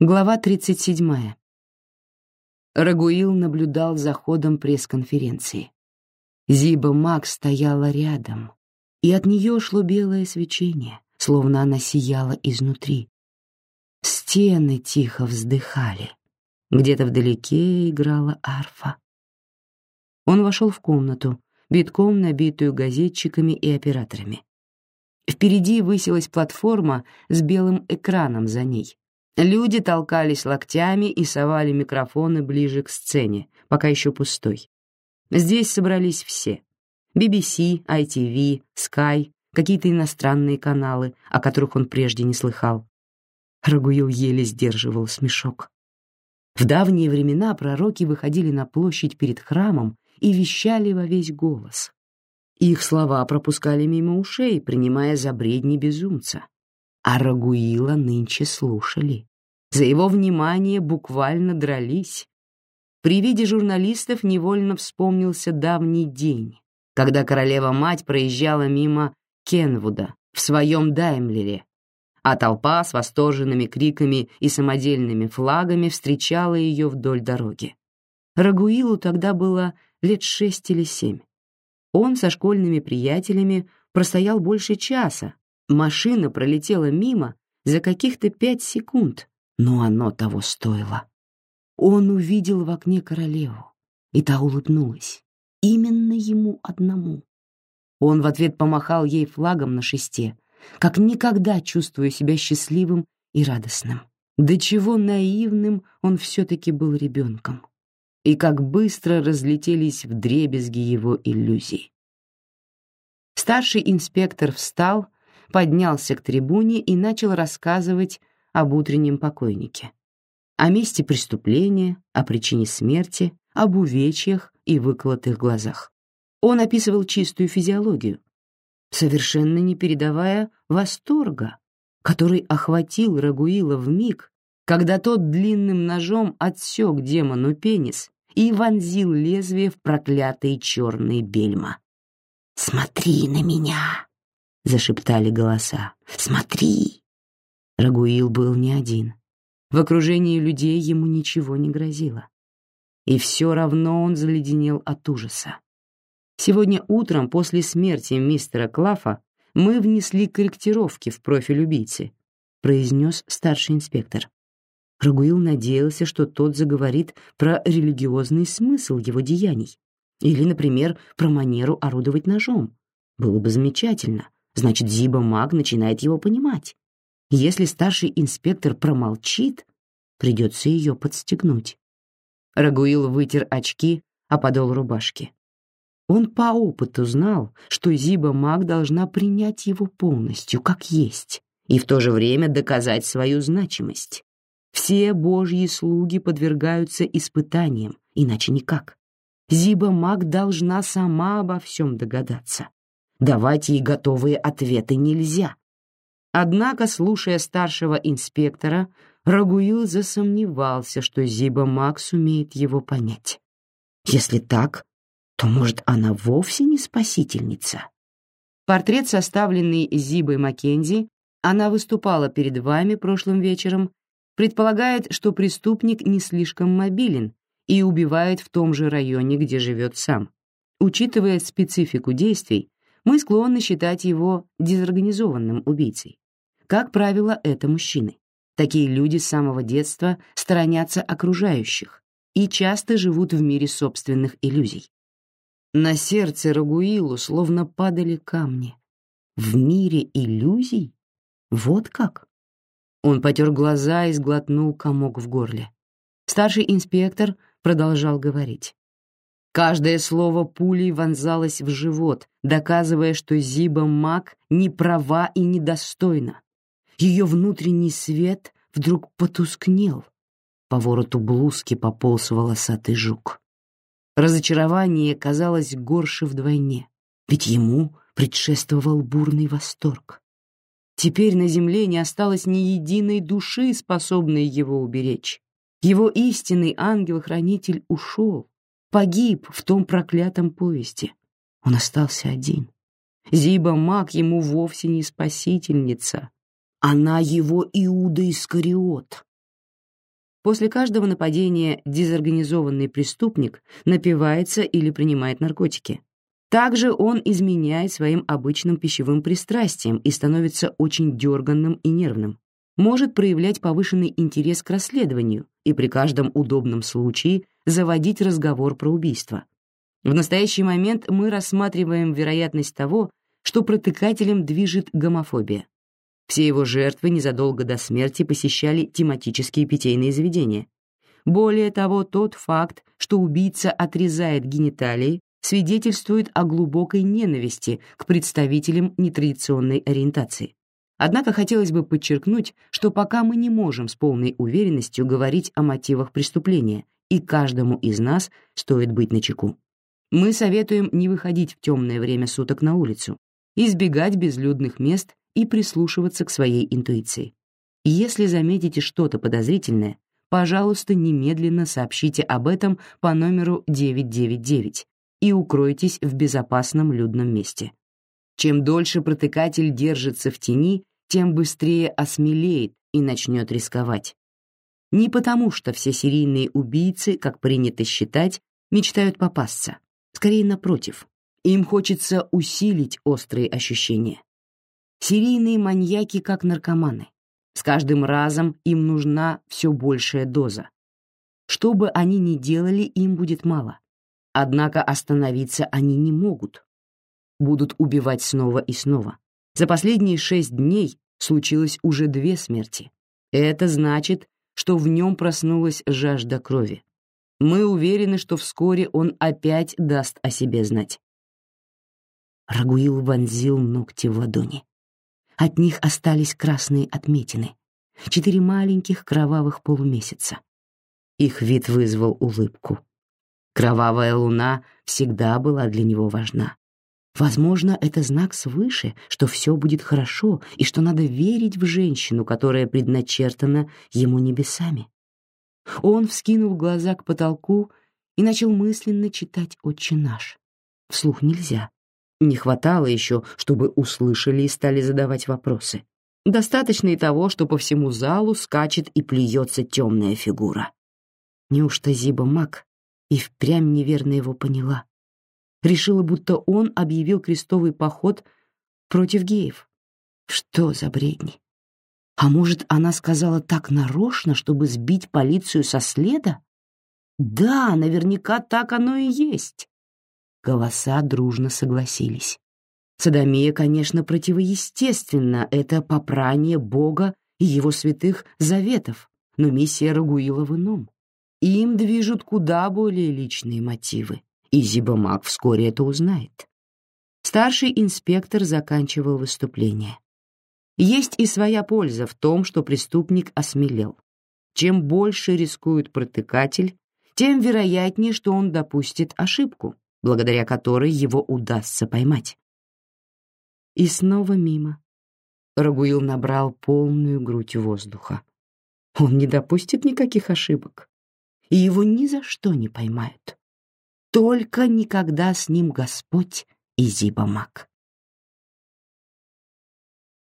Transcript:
Глава 37. Рагуил наблюдал за ходом пресс-конференции. Зиба Макс стояла рядом, и от нее шло белое свечение, словно она сияла изнутри. Стены тихо вздыхали. Где-то вдалеке играла арфа. Он вошел в комнату, битком набитую газетчиками и операторами. Впереди высилась платформа с белым экраном за ней — Люди толкались локтями и совали микрофоны ближе к сцене, пока еще пустой. Здесь собрались все. BBC, ITV, Sky, какие-то иностранные каналы, о которых он прежде не слыхал. Рагуил еле сдерживал смешок. В давние времена пророки выходили на площадь перед храмом и вещали во весь голос. Их слова пропускали мимо ушей, принимая за бредни безумца а Рагуила нынче слушали. За его внимание буквально дрались. При виде журналистов невольно вспомнился давний день, когда королева-мать проезжала мимо Кенвуда в своем Даймлере, а толпа с восторженными криками и самодельными флагами встречала ее вдоль дороги. Рагуилу тогда было лет шесть или семь. Он со школьными приятелями простоял больше часа, Машина пролетела мимо за каких-то пять секунд, но оно того стоило. Он увидел в окне королеву, и та улыбнулась. Именно ему одному. Он в ответ помахал ей флагом на шесте, как никогда чувствуя себя счастливым и радостным. До чего наивным он все-таки был ребенком. И как быстро разлетелись вдребезги его иллюзии. Старший инспектор встал поднялся к трибуне и начал рассказывать об утреннем покойнике, о месте преступления, о причине смерти, об увечьях и выколотых глазах. Он описывал чистую физиологию, совершенно не передавая восторга, который охватил Рагуила в миг, когда тот длинным ножом отсек демону пенис и вонзил лезвие в проклятые черные бельма. «Смотри на меня!» — зашептали голоса. «Смотри!» Рагуил был не один. В окружении людей ему ничего не грозило. И все равно он заледенел от ужаса. Сегодня утром после смерти мистера Клафа мы внесли корректировки в профиль убийцы, произнес старший инспектор. Рагуил надеялся, что тот заговорит про религиозный смысл его деяний или, например, про манеру орудовать ножом. Было бы замечательно, значит, Зиба Маг начинает его понимать. Если старший инспектор промолчит, придется ее подстегнуть. Рагуил вытер очки о подол рубашки. Он по опыту знал, что Зиба Маг должна принять его полностью, как есть, и в то же время доказать свою значимость. Все божьи слуги подвергаются испытаниям, иначе никак. Зиба Маг должна сама обо всем догадаться. Давать ей готовые ответы нельзя. Однако, слушая старшего инспектора, Рагуил засомневался, что Зиба Макс умеет его понять. Если так, то, может, она вовсе не спасительница? Портрет, составленный Зибой Маккензи, она выступала перед вами прошлым вечером, предполагает, что преступник не слишком мобилен и убивает в том же районе, где живет сам. Учитывая специфику действий, мы склонны считать его дезорганизованным убийцей. Как правило, это мужчины. Такие люди с самого детства сторонятся окружающих и часто живут в мире собственных иллюзий. На сердце Рагуилу словно падали камни. В мире иллюзий? Вот как? Он потер глаза и сглотнул комок в горле. Старший инспектор продолжал говорить. Каждое слово пулей вонзалось в живот, доказывая, что Зиба Мак не права и недостойна. Ее внутренний свет вдруг потускнел. По вороту блузки пополз волосатый жук. Разочарование казалось горше вдвойне, ведь ему предшествовал бурный восторг. Теперь на земле не осталось ни единой души, способной его уберечь. Его истинный ангел-хранитель ушел, погиб в том проклятом поезде. Он остался один. Зиба Мак ему вовсе не спасительница. Она его Иуда Искариот. После каждого нападения дезорганизованный преступник напивается или принимает наркотики. Также он изменяет своим обычным пищевым пристрастиям и становится очень дерганным и нервным. Может проявлять повышенный интерес к расследованию и при каждом удобном случае заводить разговор про убийство. В настоящий момент мы рассматриваем вероятность того, что протыкателем движет гомофобия. Все его жертвы незадолго до смерти посещали тематические питейные заведения. Более того, тот факт, что убийца отрезает гениталии, свидетельствует о глубокой ненависти к представителям нетрадиционной ориентации. Однако хотелось бы подчеркнуть, что пока мы не можем с полной уверенностью говорить о мотивах преступления, и каждому из нас стоит быть начеку. Мы советуем не выходить в темное время суток на улицу, избегать безлюдных мест и прислушиваться к своей интуиции. Если заметите что-то подозрительное, пожалуйста, немедленно сообщите об этом по номеру 999 и укройтесь в безопасном людном месте. Чем дольше протыкатель держится в тени, тем быстрее осмелеет и начнет рисковать. Не потому, что все серийные убийцы, как принято считать, мечтают попасться. Скорее напротив, им хочется усилить острые ощущения. Серийные маньяки как наркоманы. С каждым разом им нужна все большая доза. Что бы они ни делали, им будет мало. Однако остановиться они не могут. Будут убивать снова и снова. За последние шесть дней случилось уже две смерти. Это значит, что в нем проснулась жажда крови. Мы уверены, что вскоре он опять даст о себе знать. Рагуил вонзил ногти в ладони. От них остались красные отметины, четыре маленьких кровавых полумесяца. Их вид вызвал улыбку. Кровавая луна всегда была для него важна. Возможно, это знак свыше, что все будет хорошо и что надо верить в женщину, которая предначертана ему небесами. Он вскинул глаза к потолку и начал мысленно читать «Отче наш». Вслух нельзя. Не хватало еще, чтобы услышали и стали задавать вопросы. Достаточно и того, что по всему залу скачет и плюется темная фигура. Неужто Зиба Мак и впрямь неверно его поняла? Решила, будто он объявил крестовый поход против геев. Что за бредни? А может, она сказала так нарочно, чтобы сбить полицию со следа? Да, наверняка так оно и есть. Голоса дружно согласились. Садомия, конечно, противоестественно, это попрание Бога и его святых заветов, но миссия Рагуила в ином. Им движут куда более личные мотивы, и Зибамак вскоре это узнает. Старший инспектор заканчивал выступление. Есть и своя польза в том, что преступник осмелел. Чем больше рискует протыкатель, тем вероятнее, что он допустит ошибку, благодаря которой его удастся поймать. И снова мимо. Рагуил набрал полную грудь воздуха. Он не допустит никаких ошибок, и его ни за что не поймают. Только никогда с ним Господь и Зибамак.